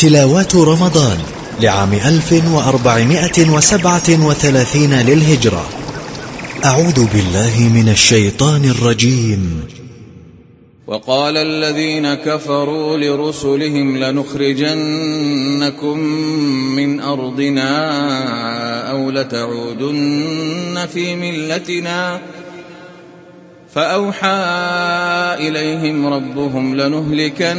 تلاوات رمضان لعام 1437 للهجرة. أعوذ بالله من الشيطان الرجيم. وقال الذين كفروا لرسلهم لنخرجنكم من أرضنا أو لتعودن في ملتنا. فأوحى إليهم ربهم لنهلكن